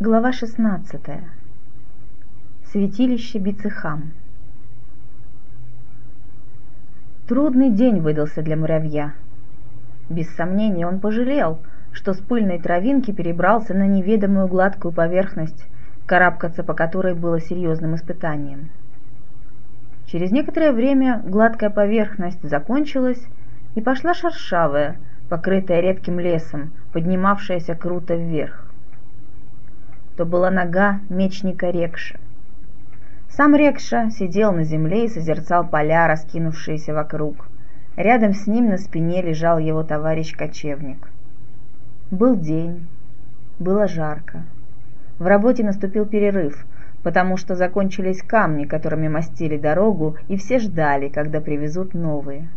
Глава 16. Святилище Бицехам. Трудный день выдался для муравья. Без сомнения он пожалел, что с пыльной травинки перебрался на неведомую гладкую поверхность, карабкаться по которой было серьезным испытанием. Через некоторое время гладкая поверхность закончилась, и пошла шершавая, покрытая редким лесом, поднимавшаяся круто вверх то была нога мечника Рекша. Сам Рекша сидел на земле и созерцал поля, раскинувшиеся вокруг. Рядом с ним на спине лежал его товарищ-кочевник. Был день, было жарко. В работе наступил перерыв, потому что закончились камни, которыми мастили дорогу, и все ждали, когда привезут новые.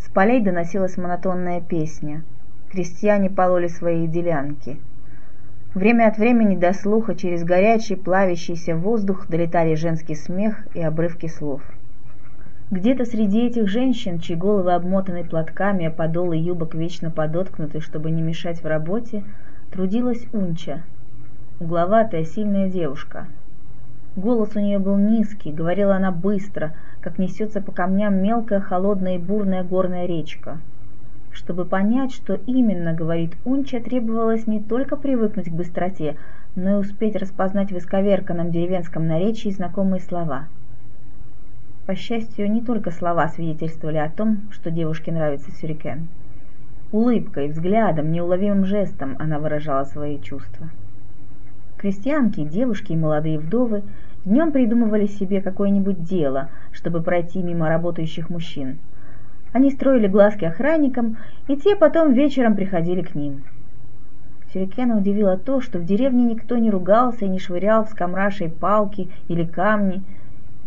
С полей доносилась монотонная песня. Крестьяне пололи свои делянки – Время от времени до слуха через горячий плавящийся воздух долетали женский смех и обрывки слов. Где-то среди этих женщин, чьи головы обмотаны платками, а подолы юбок вечно подоткнуты, чтобы не мешать в работе, трудилась Унча, угловатая, сильная девушка. Голос у нее был низкий, говорила она быстро, как несется по камням мелкая, холодная и бурная горная речка – чтобы понять, что именно говорит Унча, требовалось не только привыкнуть к быстроте, но и успеть распознать в исковерканном деревенском наречии знакомые слова. По счастью, не только слова свидетельствовали о том, что девушке нравится сюрикен. Улыбкой, взглядом, неуловимым жестом она выражала свои чувства. Крестьянки, девушки и молодые вдовы днем придумывали себе какое-нибудь дело, чтобы пройти мимо работающих мужчин – они строили глазки охранникам, и те потом вечером приходили к ним. Сюрикена удивило то, что в деревне никто не ругался и не швырял с камрашей палки или камни,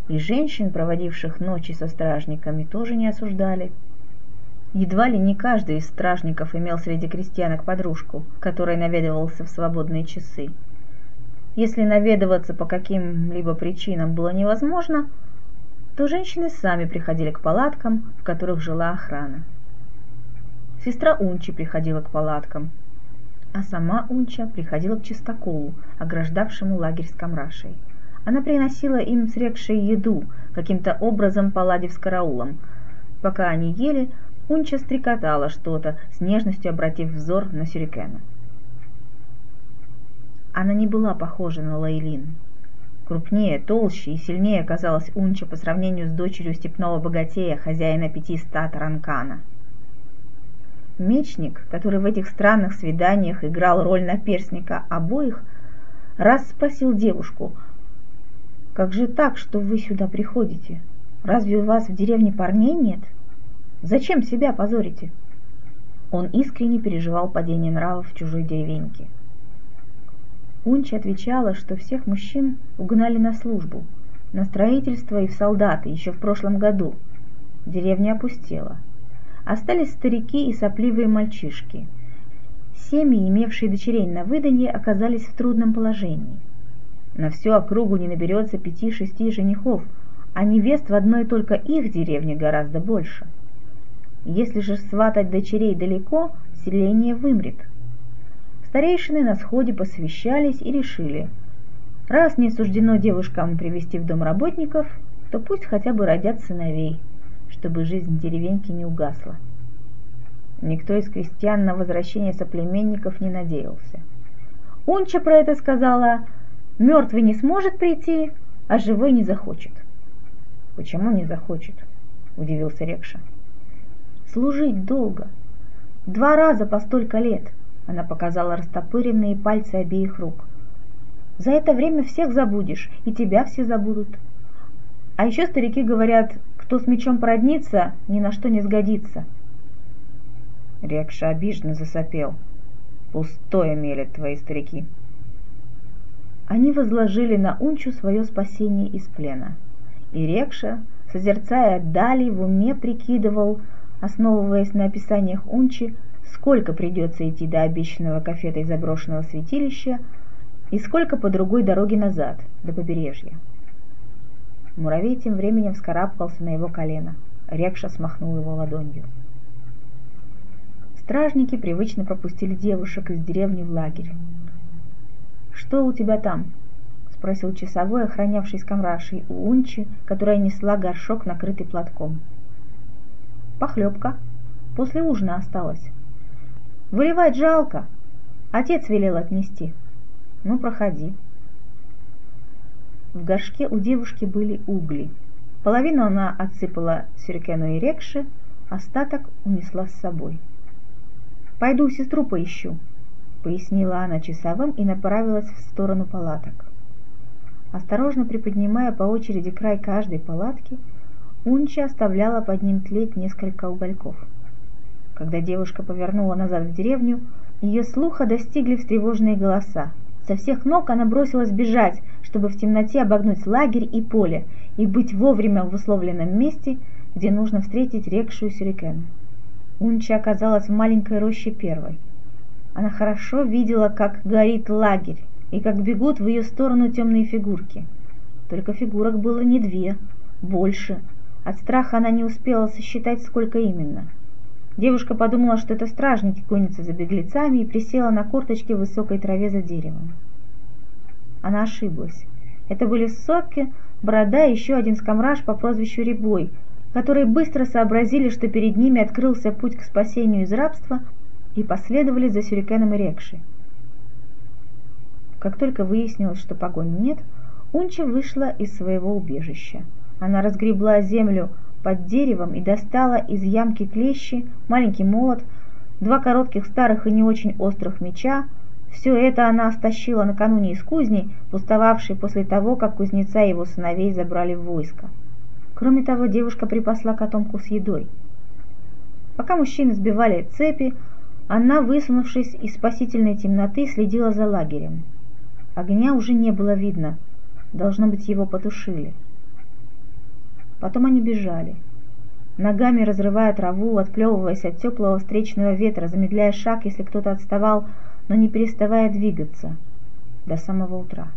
и женщин, проводивших ночи со стражниками, тоже не осуждали. Едва ли не каждый из стражников имел среди крестьянок подружку, которой наведывался в свободные часы. Если наведываться по каким-либо причинам было невозможно, то женщины сами приходили к палаткам, в которых жила охрана. Сестра Унчи приходила к палаткам, а сама Унча приходила к чистоколу, ограждавшему лагерь с камрашей. Она приносила им срекшей еду, каким-то образом поладив с караулом. Пока они ели, Унча стрекотала что-то, с нежностью обратив взор на Сюрикена. Она не была похожа на Лейлин, Крупнее, толще и сильнее казалась Унча по сравнению с дочерью степного богатея, хозяина пяти стат Ранкана. Мечник, который в этих странных свиданиях играл роль наперсника обоих, раз спросил девушку, «Как же так, что вы сюда приходите? Разве у вас в деревне парней нет? Зачем себя позорите?» Он искренне переживал падение нравов в чужой деревеньке. Унчи отвечала, что всех мужчин угнали на службу, на строительство и в солдаты еще в прошлом году. Деревня опустела. Остались старики и сопливые мальчишки. Семьи, имевшие дочерей на выданье, оказались в трудном положении. На всю округу не наберется пяти-шести женихов, а невест в одной только их деревне гораздо больше. Если же сватать дочерей далеко, селение вымрет – Старейшины на сходе посвящались и решили, раз не суждено девушкам привести в дом работников, то пусть хотя бы родят сыновей, чтобы жизнь деревеньки не угасла. Никто из крестьян на возвращение соплеменников не надеялся. Унча про это сказала, мертвый не сможет прийти, а живой не захочет. Почему не захочет? Удивился Рекша. Служить долго. Два раза по столько лет. Она показала растопыренные пальцы обеих рук. За это время всех забудешь, и тебя все забудут. А еще старики говорят, кто с мечом породнится, ни на что не сгодится. Рекша обиженно засопел. Пустое мелят твои старики. Они возложили на Унчу свое спасение из плена. И Рекша, созерцая дали, в уме прикидывал, основываясь на описаниях Унчи, сколько придется идти до обещанного кафета и заброшенного святилища, и сколько по другой дороге назад, до побережья. Муравей тем временем вскарабкался на его колено. Рекша смахнул его ладонью. Стражники привычно пропустили девушек из деревни в лагерь. «Что у тебя там?» — спросил часовой, охранявший скамрашей у Унчи, которая несла горшок, накрытый платком. «Похлебка. После ужина осталось. Выливать жалко. Отец велел отнести. Ну, проходи». В горшке у девушки были угли. Половину она отсыпала сюрикену и рекши, остаток унесла с собой. «Пойду сестру поищу», — пояснила она часовым и направилась в сторону палаток. Осторожно приподнимая по очереди край каждой палатки, Унча оставляла под ним тлеть несколько угольков. Когда девушка повернула назад в деревню, ее слуха достигли встревоженные голоса. Со всех ног она бросилась бежать, чтобы в темноте обогнуть лагерь и поле и быть вовремя в условленном месте, где нужно встретить рекшую сюрикену. Унча оказалась в маленькой роще первой. Она хорошо видела, как горит лагерь, и как бегут в ее сторону темные фигурки. Только фигурок было не две, больше. От страха она не успела сосчитать, сколько именно. Девушка подумала, что это стражники гонятся за беглецами и присела на корточки в высокой траве за деревом. Она ошиблась. Это были Соки, Борода и еще один скамраж по прозвищу Рябой, которые быстро сообразили, что перед ними открылся путь к спасению из рабства и последовали за Сюрикеном и Рекшей. Как только выяснилось, что погони нет, Унча вышла из своего убежища. Она разгребла землю под деревом и достала из ямки клещи, маленький молот, два коротких старых и не очень острых меча. Все это она стащила накануне из кузни, пустовавшей после того, как кузнеца и его сыновей забрали в войско. Кроме того, девушка припасла котомку с едой. Пока мужчины сбивали цепи, она, высунувшись из спасительной темноты, следила за лагерем. Огня уже не было видно. Должно быть, его потушили. Потом они бежали. Ногами разрывая траву, отплевываясь от теплого встречного ветра, замедляя шаг, если кто-то отставал, но не переставая двигаться до самого утра.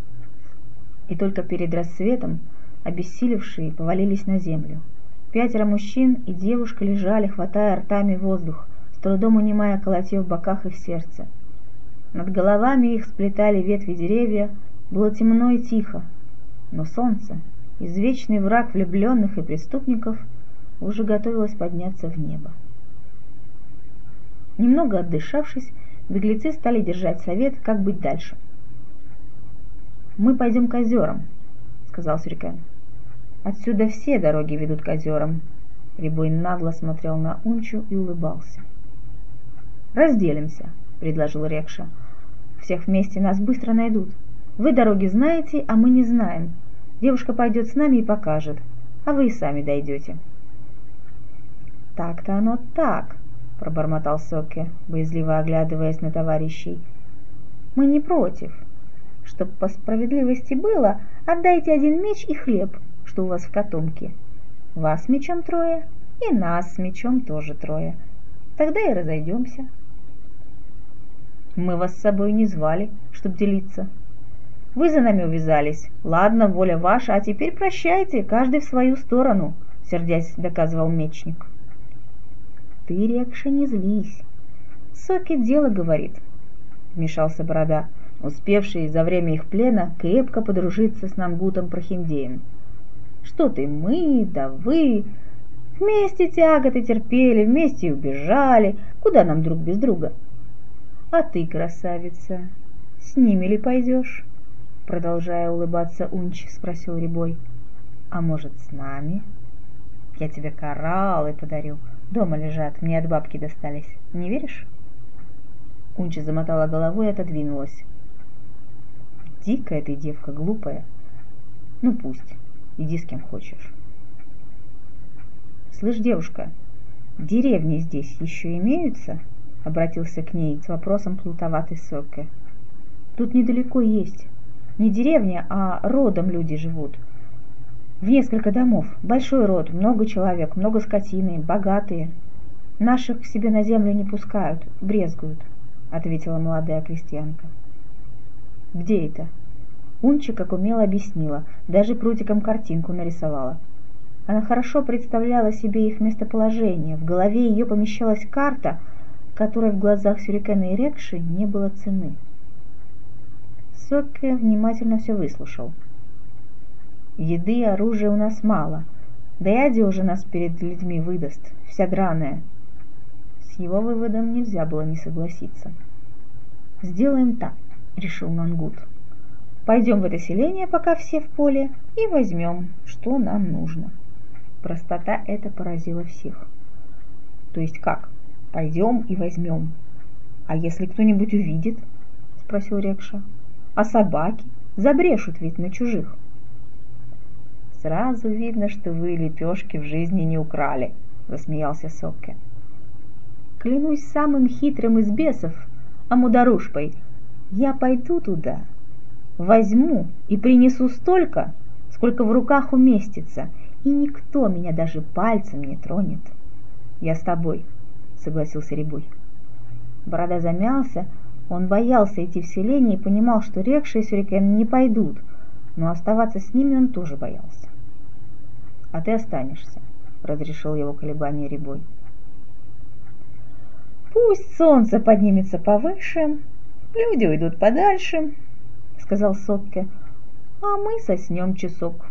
И только перед рассветом обессилевшие повалились на землю. Пятеро мужчин и девушка лежали, хватая ртами воздух, с трудом унимая колотье в боках и в сердце. Над головами их сплетали ветви деревья, было темно и тихо, но солнце, извечный враг влюбленных и преступников, уже готовилось подняться в небо. Немного отдышавшись, беглецы стали держать совет, как быть дальше. «Мы пойдем к озерам», — сказал Сюрикен. «Отсюда все дороги ведут к озерам». Рябой нагло смотрел на Унчу и улыбался. «Разделимся», — предложил Рекша. «Всех вместе нас быстро найдут. Вы дороги знаете, а мы не знаем. Девушка пойдет с нами и покажет, а вы и сами дойдете». «Так-то оно так», — пробормотал Соки, боязливо оглядываясь на товарищей. «Мы не против. Чтоб по справедливости было, отдайте один меч и хлеб, что у вас в котомке. Вас мечом трое, и нас с мечом тоже трое. Тогда и разойдемся». Мы вас с собой не звали, чтоб делиться. Вы за нами увязались. Ладно, воля ваша, а теперь прощайте, каждый в свою сторону, сердясь, доказывал мечник. Ты, Рекша, не злись. Соки дело говорит, вмешался Борода, успевший за время их плена крепко подружиться с Нангутом Прохиндеем. Что ты, мы, да вы, вместе тяготы терпели, вместе и убежали, куда нам друг без друга? — а ты, красавица, с ними ли пойдешь? Продолжая улыбаться Унч, спросил Рябой. А может, с нами? Я тебе кораллы подарю. Дома лежат, мне от бабки достались. Не веришь? Унча замотала головой и отодвинулась. Дикая ты девка, глупая. Ну пусть, иди с кем хочешь. Слышь, девушка, деревни здесь еще имеются? — обратился к ней с вопросом плутоватый Соке. «Тут недалеко есть. Не деревня, а родом люди живут. В несколько домов. Большой род, много человек, много скотины, богатые. Наших к себе на землю не пускают, брезгуют», — ответила молодая крестьянка. «Где это?» Унча, как умело объяснила, даже прутиком картинку нарисовала. Она хорошо представляла себе их местоположение, в голове ее помещалась карта — которой в глазах Сюрикена и Рекши не было цены. Сокке внимательно все выслушал. «Еды и оружия у нас мало, да и одежа нас перед людьми выдаст, вся драная». С его выводом нельзя было не согласиться. «Сделаем так», — решил Мангут. «Пойдем в это селение, пока все в поле, и возьмем, что нам нужно». Простота это поразила всех. «То есть как? Пойдем и возьмем. А если кто-нибудь увидит?» — спросил Рекша. «А собаки? Забрешут ведь на чужих». «Сразу видно, что вы лепешки в жизни не украли», — засмеялся Сокке. «Клянусь самым хитрым из бесов, Амударушпой, я пойду туда, возьму и принесу столько, сколько в руках уместится, и никто меня даже пальцем не тронет». «Я с тобой», — согласился Рябой. Борода замялся, он боялся идти в селение и понимал, что Рекша и Сюрикен не пойдут, но оставаться с ними он тоже боялся. «А ты останешься», — разрешил его колебание Рябой. «Пусть солнце поднимется повыше, люди уйдут подальше», — сказал Сотке, — «а мы соснем часок.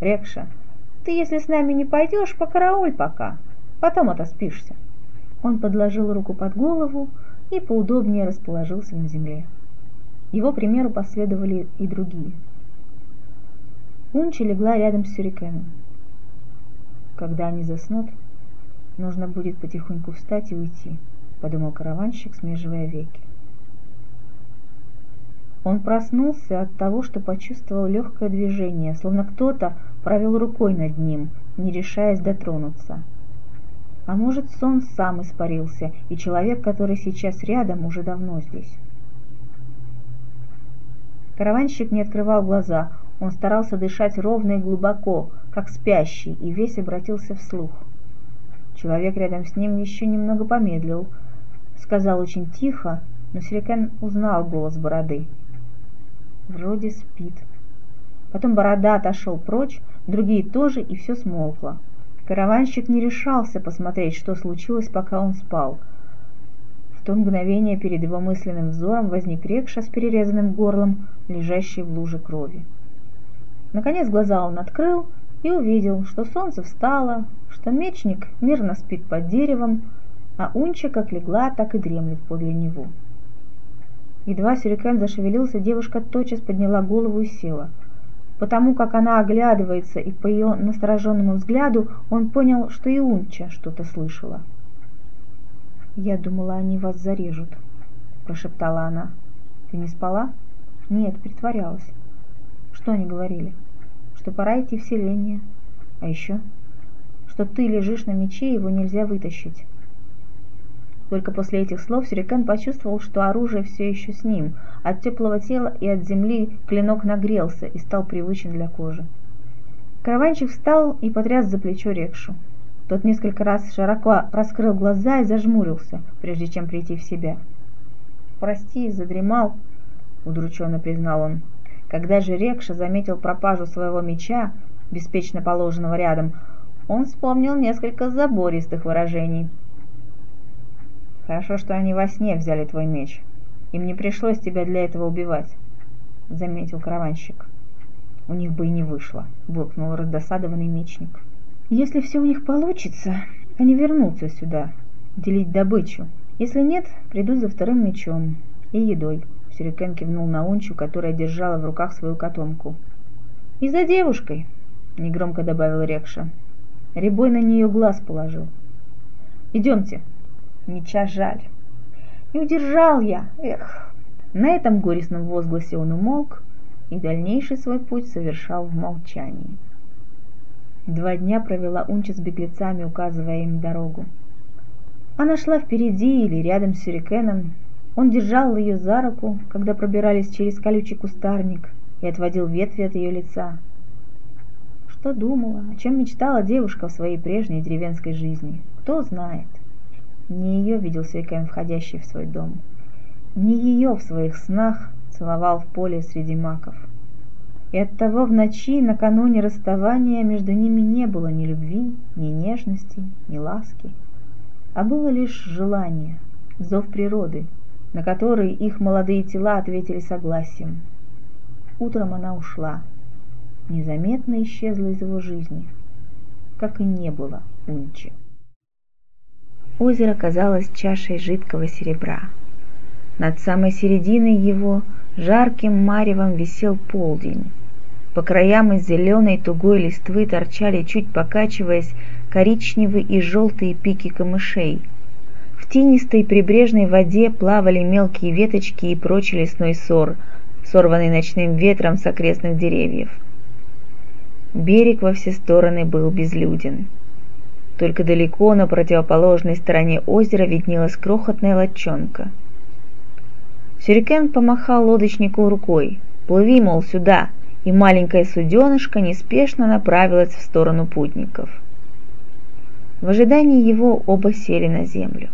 Рекша, ты, если с нами не пойдешь, покарауль пока, потом отоспишься». Он подложил руку под голову и поудобнее расположился на земле. Его примеру последовали и другие. Унча легла рядом с Сюрикеном. Когда они заснут, нужно будет потихоньку встать и уйти, подумал караванщик, смеживая веки. Он проснулся от того, что почувствовал легкое движение, словно кто-то провел рукой над ним, не решаясь дотронуться – а может, сон сам испарился, и человек, который сейчас рядом, уже давно здесь. Караванщик не открывал глаза, он старался дышать ровно и глубоко, как спящий, и весь обратился вслух. Человек рядом с ним еще немного помедлил, сказал очень тихо, но Сирикен узнал голос бороды. Вроде спит. Потом борода отошел прочь, другие тоже, и все смолкло. Караванщик не решался посмотреть, что случилось, пока он спал. В то мгновение перед его мысленным взором возник рекша с перерезанным горлом, лежащий в луже крови. Наконец глаза он открыл и увидел, что солнце встало, что мечник мирно спит под деревом, а Унча как легла, так и дремлет подле него. Едва Сюрикен зашевелился, девушка тотчас подняла голову и села – Потому как она оглядывается, и по ее настороженному взгляду он понял, что и Унча что-то слышала. «Я думала, они вас зарежут», — прошептала она. «Ты не спала?» «Нет, притворялась». «Что они говорили?» «Что пора идти в селение». «А еще?» «Что ты лежишь на мече, его нельзя вытащить». Только после этих слов Сюрикен почувствовал, что оружие все еще с ним. От теплого тела и от земли клинок нагрелся и стал привычен для кожи. Караванчик встал и потряс за плечо Рекшу. Тот несколько раз широко раскрыл глаза и зажмурился, прежде чем прийти в себя. «Прости, задремал», — удрученно признал он. Когда же Рекша заметил пропажу своего меча, беспечно положенного рядом, он вспомнил несколько забористых выражений — Хорошо, что они во сне взяли твой меч. Им не пришлось тебя для этого убивать, — заметил караванщик. У них бы и не вышло, — буркнул раздосадованный мечник. Если все у них получится, они вернутся сюда, делить добычу. Если нет, придут за вторым мечом и едой. Сюрикен кивнул на Унчу, которая держала в руках свою котомку. «И за девушкой», — негромко добавил Рекша. Рябой на нее глаз положил. «Идемте», меча жаль. Не удержал я, эх. На этом горестном возгласе он умолк и дальнейший свой путь совершал в молчании. Два дня провела Унча с беглецами, указывая им дорогу. Она шла впереди или рядом с Сюрикеном. Он держал ее за руку, когда пробирались через колючий кустарник, и отводил ветви от ее лица. Что думала, о чем мечтала девушка в своей прежней деревенской жизни, кто знает. Не ее видел Свекем, входящий в свой дом. Не ее в своих снах целовал в поле среди маков. И оттого в ночи, накануне расставания, между ними не было ни любви, ни нежности, ни ласки, а было лишь желание, зов природы, на который их молодые тела ответили согласием. Утром она ушла, незаметно исчезла из его жизни, как и не было Унчи. Озеро казалось чашей жидкого серебра. Над самой серединой его жарким маревом висел полдень. По краям из зеленой тугой листвы торчали, чуть покачиваясь, коричневые и желтые пики камышей. В тинистой прибрежной воде плавали мелкие веточки и прочий лесной сор, сорванный ночным ветром с окрестных деревьев. Берег во все стороны был безлюден. Только далеко на противоположной стороне озера виднелась крохотная лодчонка. Сюрикен помахал лодочнику рукой. «Плыви, мол, сюда!» И маленькая суденышко неспешно направилась в сторону путников. В ожидании его оба сели на землю.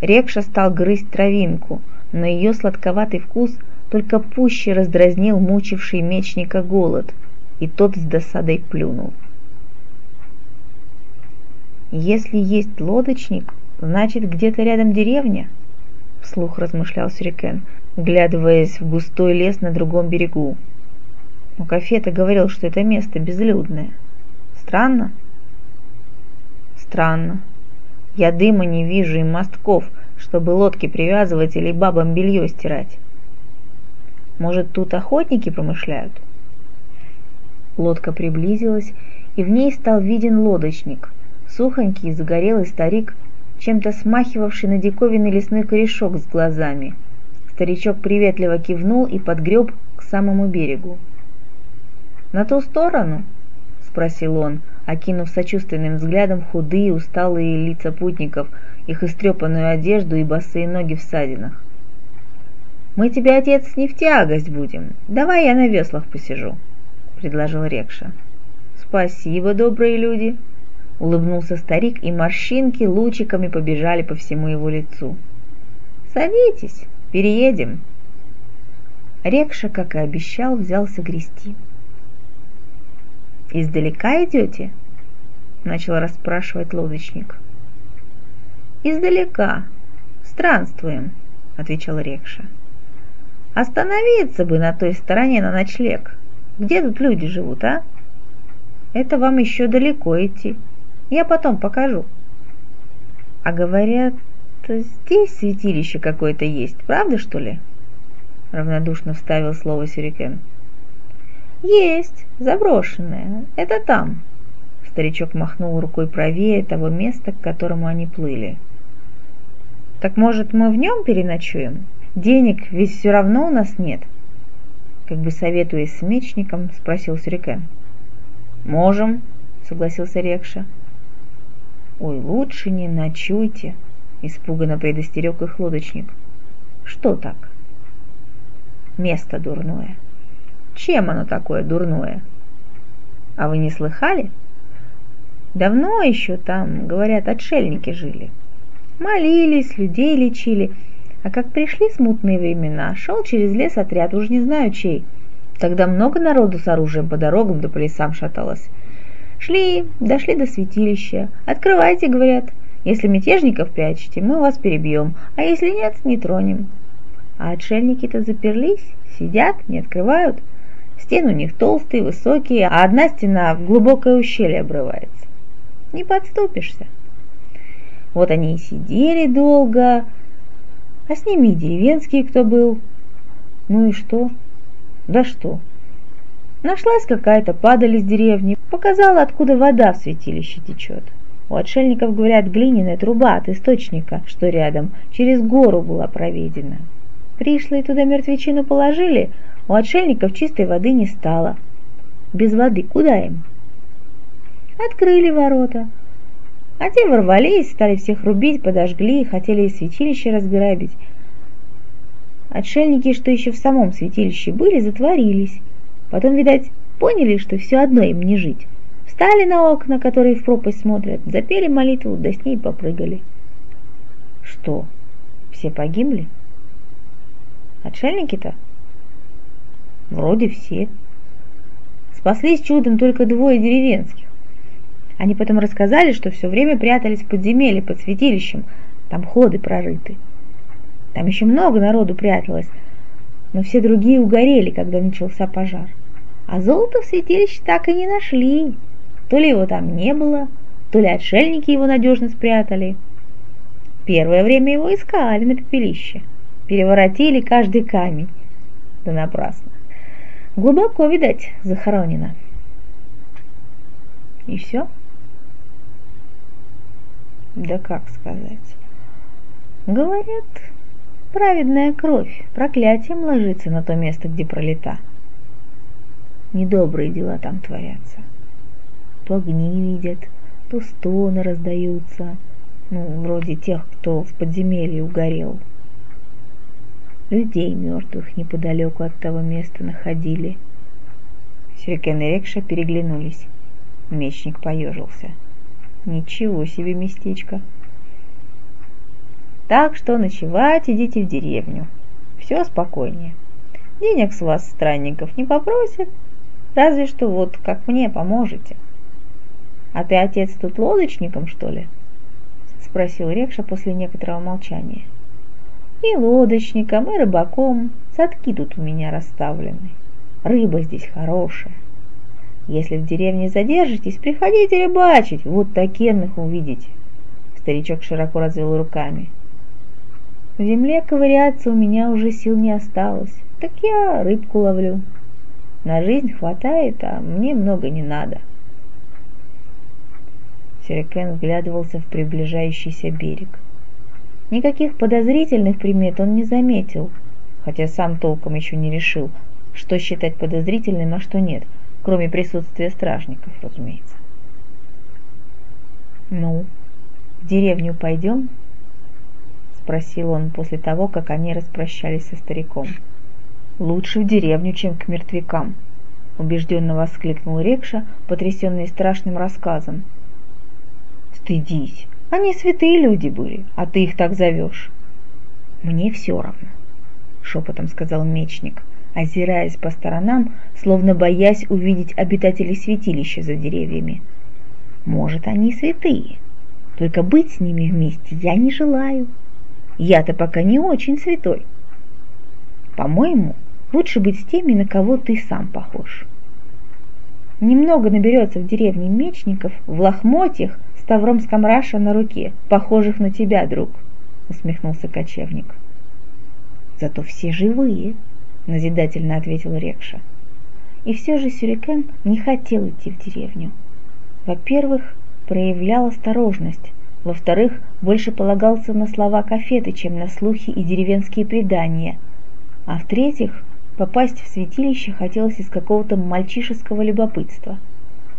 Рекша стал грызть травинку, но ее сладковатый вкус только пуще раздразнил мучивший мечника голод, и тот с досадой плюнул. «Если есть лодочник, значит, где-то рядом деревня?» — вслух размышлял Сюрикен, вглядываясь в густой лес на другом берегу. Но Кафета говорил, что это место безлюдное. Странно? Странно. Я дыма не вижу и мостков, чтобы лодки привязывать или бабам белье стирать. Может, тут охотники промышляют? Лодка приблизилась, и в ней стал виден лодочник, сухонький загорелый старик, чем-то смахивавший на диковинный лесной корешок с глазами. Старичок приветливо кивнул и подгреб к самому берегу. «На ту сторону?» — спросил он, окинув сочувственным взглядом худые, усталые лица путников, их истрепанную одежду и босые ноги в садинах. «Мы тебе, отец, не в тягость будем. Давай я на веслах посижу», — предложил Рекша. «Спасибо, добрые люди», Улыбнулся старик, и морщинки лучиками побежали по всему его лицу. «Садитесь, переедем». Рекша, как и обещал, взялся грести. «Издалека идете?» — начал расспрашивать лодочник. «Издалека. Странствуем», — отвечал Рекша. «Остановиться бы на той стороне на ночлег. Где тут люди живут, а? Это вам еще далеко идти. Я потом покажу. А говорят, здесь святилище какое-то есть, правда что ли? Равнодушно вставил слово Сюрикен. Есть, заброшенное. Это там. Старичок махнул рукой правее того места, к которому они плыли. Так может мы в нем переночуем? Денег ведь все равно у нас нет. Как бы советуясь с мечником, спросил Сюрикен. Можем, согласился Рекша. «Ой, лучше не ночуйте», — испуганно предостерег их лодочник. «Что так?» «Место дурное». «Чем оно такое дурное?» «А вы не слыхали?» «Давно еще там, говорят, отшельники жили. Молились, людей лечили, а как пришли смутные времена, шел через лес отряд, уж не знаю чей. Тогда много народу с оружием по дорогам да по лесам шаталось. Шли, дошли до святилища. Открывайте, говорят. Если мятежников прячете, мы вас перебьем, а если нет, не тронем. А отшельники-то заперлись, сидят, не открывают. Стены у них толстые, высокие, а одна стена в глубокое ущелье обрывается. Не подступишься. Вот они и сидели долго, а с ними и деревенские кто был. Ну и что? Да что? Нашлась какая-то падаль из деревни, показала, откуда вода в святилище течет. У отшельников, говорят, глиняная труба от источника, что рядом, через гору была проведена. Пришлые туда мертвечину положили, у отшельников чистой воды не стало. Без воды куда им? Открыли ворота. А те ворвались, стали всех рубить, подожгли, хотели и святилище разграбить. Отшельники, что еще в самом святилище были, затворились. Потом, видать, поняли, что все одно им не жить. Встали на окна, которые в пропасть смотрят, запели молитву, да с ней попрыгали. Что, все погибли? Отшельники-то? Вроде все. Спаслись чудом только двое деревенских. Они потом рассказали, что все время прятались в подземелье под святилищем, там ходы прорыты. Там еще много народу пряталось, но все другие угорели, когда начался пожар. А золото в святилище так и не нашли. То ли его там не было, то ли отшельники его надежно спрятали. Первое время его искали на пепелище, переворотили каждый камень. Да напрасно. Глубоко, видать, захоронено. И все? Да как сказать? Говорят, праведная кровь проклятием ложится на то место, где пролета. Недобрые дела там творятся. То огни видят, то стоны раздаются, ну, вроде тех, кто в подземелье угорел. Людей мертвых неподалеку от того места находили. Сюрикен и Рекша переглянулись. Мечник поежился. Ничего себе местечко. Так что ночевать идите в деревню. Все спокойнее. Денег с вас, странников, не попросят. Разве что вот как мне поможете. А ты, отец, тут лодочником, что ли? Спросил Рекша после некоторого молчания. И лодочником, и рыбаком. Садки тут у меня расставлены. Рыба здесь хорошая. Если в деревне задержитесь, приходите рыбачить, вот такенных увидите. Старичок широко развел руками. В земле ковыряться у меня уже сил не осталось, так я рыбку ловлю. На жизнь хватает, а мне много не надо. Сюрикен вглядывался в приближающийся берег. Никаких подозрительных примет он не заметил, хотя сам толком еще не решил, что считать подозрительным, а что нет – кроме присутствия стражников, разумеется. «Ну, в деревню пойдем?» — спросил он после того, как они распрощались со стариком. «Лучше в деревню, чем к мертвякам», — убежденно воскликнул Рекша, потрясенный страшным рассказом. «Стыдись, они святые люди были, а ты их так зовешь». «Мне все равно», — шепотом сказал мечник озираясь по сторонам, словно боясь увидеть обитателей святилища за деревьями. Может, они святые, только быть с ними вместе я не желаю. Я-то пока не очень святой. По-моему, лучше быть с теми, на кого ты сам похож. Немного наберется в деревне мечников в лохмотьях с тавром скамраша на руке, похожих на тебя, друг, усмехнулся кочевник. Зато все живые, назидательно ответил Рекша. И все же Сюрикен не хотел идти в деревню. Во-первых, проявлял осторожность, во-вторых, больше полагался на слова кафеты, чем на слухи и деревенские предания, а в-третьих, попасть в святилище хотелось из какого-то мальчишеского любопытства.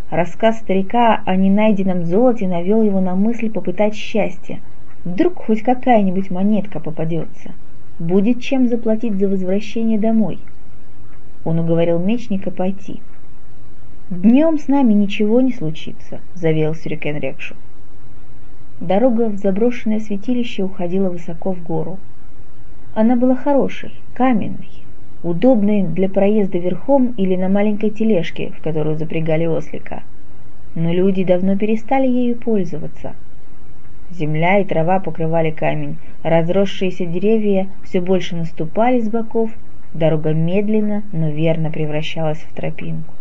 Рассказ старика о ненайденном золоте навел его на мысль попытать счастье. Вдруг хоть какая-нибудь монетка попадется – будет чем заплатить за возвращение домой. Он уговорил мечника пойти. «Днем с нами ничего не случится», — заверил Сюрикен Рекшу. Дорога в заброшенное святилище уходила высоко в гору. Она была хорошей, каменной, удобной для проезда верхом или на маленькой тележке, в которую запрягали ослика. Но люди давно перестали ею пользоваться — Земля и трава покрывали камень, разросшиеся деревья все больше наступали с боков, дорога медленно, но верно превращалась в тропинку.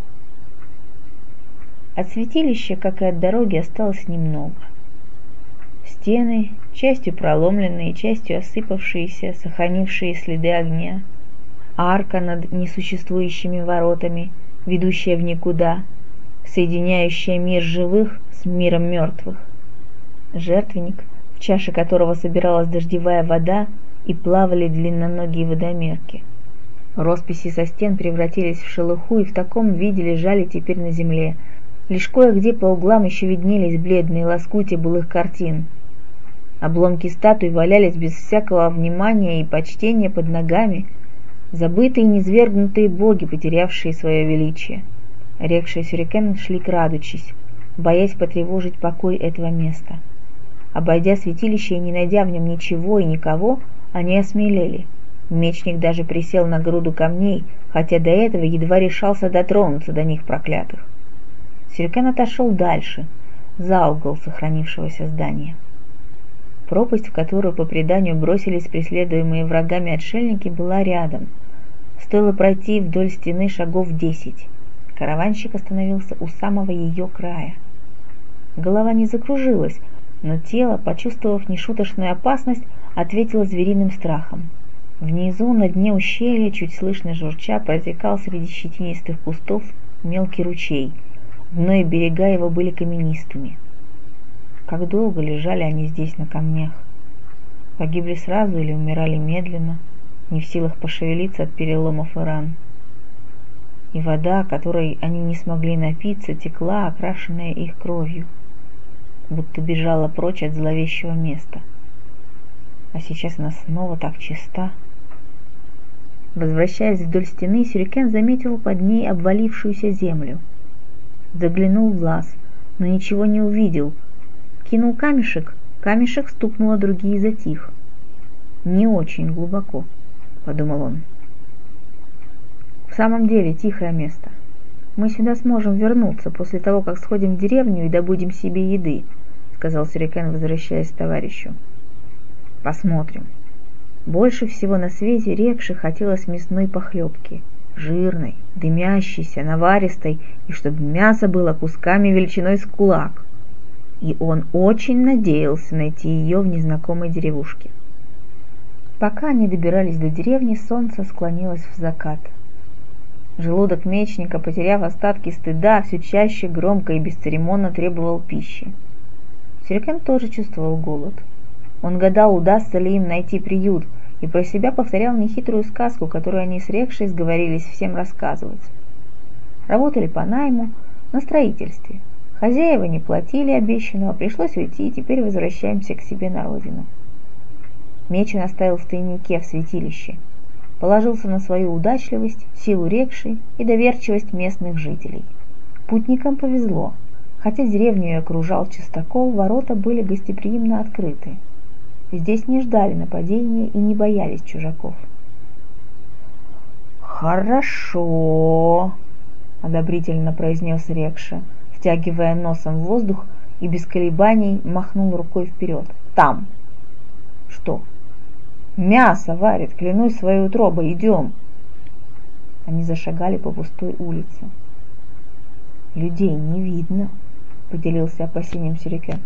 От святилища, как и от дороги, осталось немного. Стены, частью проломленные, частью осыпавшиеся, сохранившие следы огня. Арка над несуществующими воротами, ведущая в никуда, соединяющая мир живых с миром мертвых жертвенник, в чаше которого собиралась дождевая вода и плавали длинноногие водомерки. Росписи со стен превратились в шелуху и в таком виде лежали теперь на земле. Лишь кое-где по углам еще виднелись бледные лоскути былых картин. Обломки статуй валялись без всякого внимания и почтения под ногами, забытые и низвергнутые боги, потерявшие свое величие. Рекшие сюрикен шли крадучись, боясь потревожить покой этого места. Обойдя святилище и не найдя в нем ничего и никого, они осмелели. Мечник даже присел на груду камней, хотя до этого едва решался дотронуться до них проклятых. Сюрикен отошел дальше, за угол сохранившегося здания. Пропасть, в которую по преданию бросились преследуемые врагами отшельники, была рядом. Стоило пройти вдоль стены шагов десять. Караванщик остановился у самого ее края. Голова не закружилась, но тело, почувствовав нешуточную опасность, ответило звериным страхом. Внизу, на дне ущелья, чуть слышно журча, протекал среди щетинистых кустов мелкий ручей. Дно и берега его были каменистыми. Как долго лежали они здесь на камнях? Погибли сразу или умирали медленно, не в силах пошевелиться от переломов и ран? И вода, которой они не смогли напиться, текла, окрашенная их кровью, будто бежала прочь от зловещего места. А сейчас она снова так чиста. Возвращаясь вдоль стены, Сюрикен заметил под ней обвалившуюся землю. Заглянул в лаз, но ничего не увидел. Кинул камешек, камешек стукнул, а другие затих. «Не очень глубоко», — подумал он. «В самом деле тихое место. Мы сюда сможем вернуться после того, как сходим в деревню и добудем себе еды», — сказал Сюрикен, возвращаясь к товарищу. «Посмотрим». Больше всего на свете Рекше хотелось мясной похлебки. Жирной, дымящейся, наваристой, и чтобы мясо было кусками величиной с кулак. И он очень надеялся найти ее в незнакомой деревушке. Пока они добирались до деревни, солнце склонилось в закат. Желудок мечника, потеряв остатки стыда, все чаще громко и бесцеремонно требовал пищи. Сюрикен тоже чувствовал голод. Он гадал, удастся ли им найти приют – и про себя повторял нехитрую сказку, которую они с Рекшей сговорились всем рассказывать. Работали по найму, на строительстве. Хозяева не платили обещанного, пришлось уйти, и теперь возвращаемся к себе на родину. Мечин оставил в тайнике в святилище. Положился на свою удачливость, силу Рекши и доверчивость местных жителей. Путникам повезло. Хотя деревню и окружал чистокол, ворота были гостеприимно открыты. Здесь не ждали нападения и не боялись чужаков. «Хорошо», — одобрительно произнес Рекша, втягивая носом воздух и без колебаний махнул рукой вперед. «Там!» «Что?» «Мясо варит, клянусь своей утробой, идем!» Они зашагали по пустой улице. «Людей не видно», — поделился опасением Сюрикен.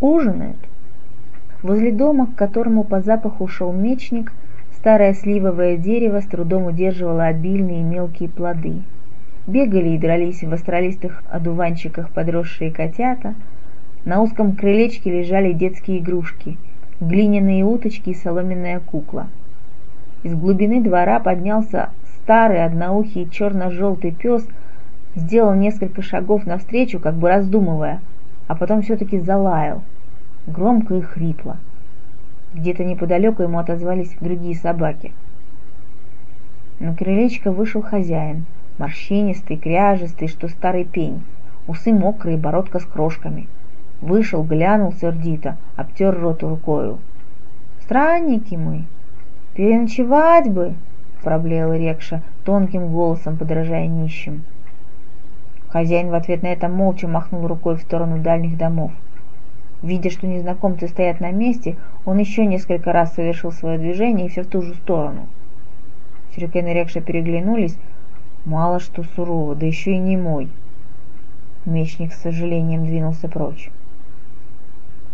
«Ужинают?» Возле дома, к которому по запаху шел мечник, старое сливовое дерево с трудом удерживало обильные мелкие плоды. Бегали и дрались в астралистых одуванчиках подросшие котята, на узком крылечке лежали детские игрушки, глиняные уточки и соломенная кукла. Из глубины двора поднялся старый одноухий черно-желтый пес, сделал несколько шагов навстречу, как бы раздумывая, а потом все-таки залаял – громко и хрипло. Где-то неподалеку ему отозвались другие собаки. На крылечко вышел хозяин, морщинистый, кряжистый, что старый пень, усы мокрые, бородка с крошками. Вышел, глянул сердито, обтер рот рукою. «Странники мы! Переночевать бы!» — проблеял Рекша, тонким голосом подражая нищим. Хозяин в ответ на это молча махнул рукой в сторону дальних домов. Видя, что незнакомцы стоят на месте, он еще несколько раз совершил свое движение и все в ту же сторону. Сюрикен и Рекша переглянулись. Мало что сурово, да еще и не мой. Мечник с сожалением двинулся прочь.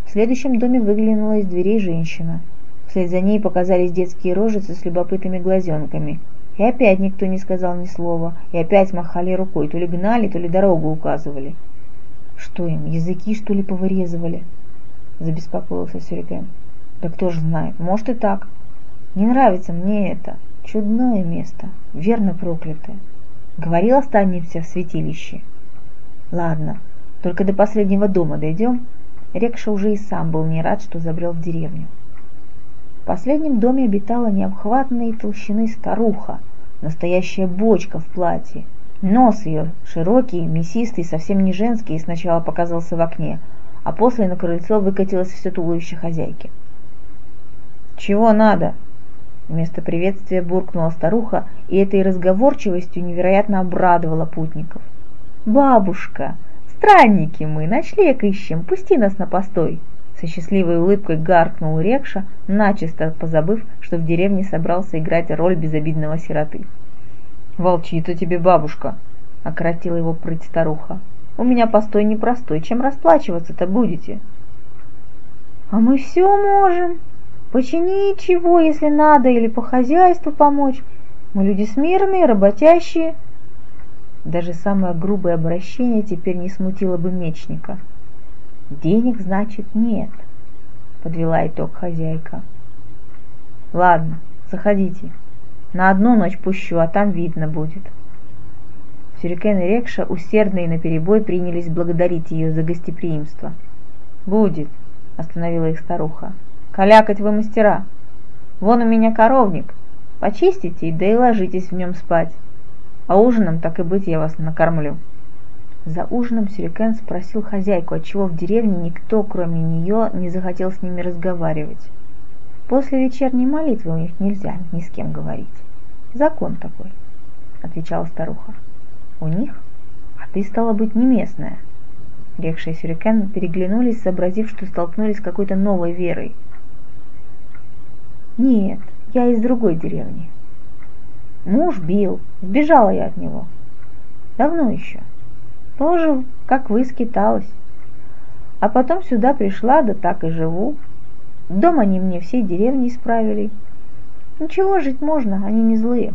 В следующем доме выглянула из дверей женщина. Вслед за ней показались детские рожицы с любопытными глазенками. И опять никто не сказал ни слова, и опять махали рукой, то ли гнали, то ли дорогу указывали. Что им, языки что ли повырезывали? Забеспокоился Сюрикен. Да кто же знает, может и так. Не нравится мне это. Чудное место, верно проклятое. Говорил, останемся в святилище. Ладно, только до последнего дома дойдем. Рекша уже и сам был не рад, что забрел в деревню. В последнем доме обитала необхватной толщины старуха, настоящая бочка в платье, Нос ее, широкий, мясистый, совсем не женский, сначала показался в окне, а после на крыльцо выкатилось все туловище хозяйки. «Чего надо?» Вместо приветствия буркнула старуха, и этой разговорчивостью невероятно обрадовала путников. «Бабушка, странники мы, ночлег ищем, пусти нас на постой!» Со счастливой улыбкой гаркнул Рекша, начисто позабыв, что в деревне собрался играть роль безобидного сироты. «Волчица тебе бабушка!» — окоротила его прыть старуха. «У меня постой непростой, чем расплачиваться-то будете?» «А мы все можем. Починить чего, если надо, или по хозяйству помочь. Мы люди смирные, работящие». Даже самое грубое обращение теперь не смутило бы мечника. «Денег, значит, нет», — подвела итог хозяйка. «Ладно, заходите. На одну ночь пущу, а там видно будет». Сюрикен и Рекша усердно и наперебой принялись благодарить ее за гостеприимство. «Будет», — остановила их старуха. «Калякать вы мастера. Вон у меня коровник. Почистите, да и ложитесь в нем спать. А ужином, так и быть, я вас накормлю». За ужином Сюрикен спросил хозяйку, отчего в деревне никто, кроме нее, не захотел с ними разговаривать. После вечерней молитвы у них нельзя ни с кем говорить. Закон такой, отвечала старуха. У них? А ты, стала быть, не местная. Рекша Сюрикен переглянулись, сообразив, что столкнулись с какой-то новой верой. Нет, я из другой деревни. Муж бил, сбежала я от него. Давно еще. Тоже, как вы, скиталась. А потом сюда пришла, да так и живу. Дом они мне всей деревни исправили. Ничего, жить можно, они не злые.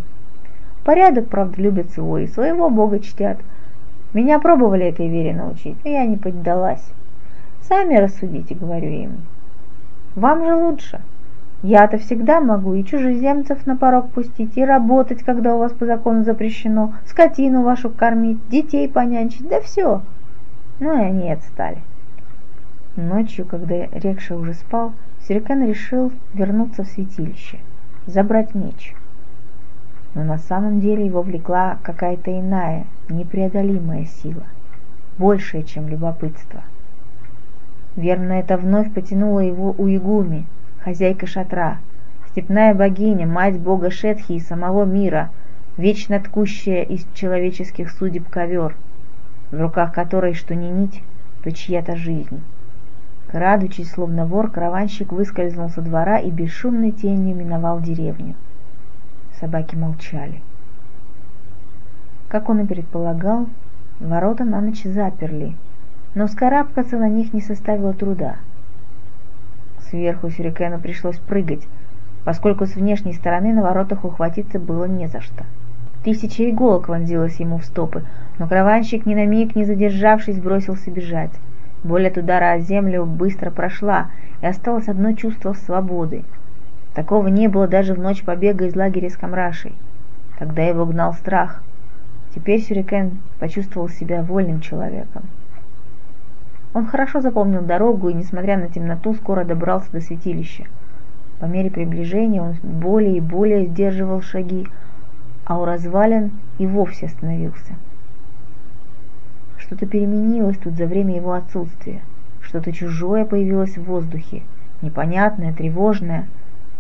Порядок, правда, любят свой, своего бога чтят. Меня пробовали этой вере научить, но я не поддалась. Сами рассудите, говорю им. Вам же лучше. Я-то всегда могу и чужеземцев на порог пустить, и работать, когда у вас по закону запрещено, скотину вашу кормить, детей понянчить, да все. Ну и они отстали. Ночью, когда Рекша уже спал, Сюрикен решил вернуться в святилище, забрать меч. Но на самом деле его влекла какая-то иная, непреодолимая сила, большая, чем любопытство. Верно, это вновь потянуло его у Игуми, хозяйка шатра, степная богиня, мать бога Шетхи и самого мира, вечно ткущая из человеческих судеб ковер, в руках которой что ни нить, то чья-то жизнь. Крадучись, словно вор, караванщик выскользнул со двора и бесшумной тенью миновал деревню. Собаки молчали. Как он и предполагал, ворота на ночь заперли, но скарабкаться на них не составило труда. Сверху Сюрикену пришлось прыгать, поскольку с внешней стороны на воротах ухватиться было не за что. Тысяча иголок вонзилась ему в стопы, но караванщик ни на миг не задержавшись бросился бежать. Боль от удара о землю быстро прошла, и осталось одно чувство свободы. Такого не было даже в ночь побега из лагеря с Камрашей. Тогда его гнал страх. Теперь Сюрикен почувствовал себя вольным человеком. Он хорошо запомнил дорогу и, несмотря на темноту, скоро добрался до святилища. По мере приближения он более и более сдерживал шаги, а у развалин и вовсе остановился. Что-то переменилось тут за время его отсутствия. Что-то чужое появилось в воздухе, непонятное, тревожное.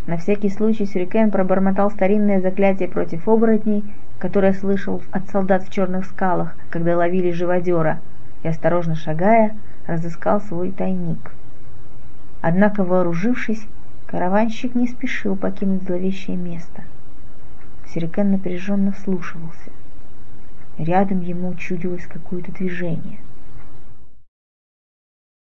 На всякий случай Сюрикен пробормотал старинное заклятие против оборотней, которое слышал от солдат в черных скалах, когда ловили живодера, и, осторожно шагая, разыскал свой тайник. Однако, вооружившись, караванщик не спешил покинуть зловещее место. Сюрикен напряженно вслушивался. Рядом ему чудилось какое-то движение.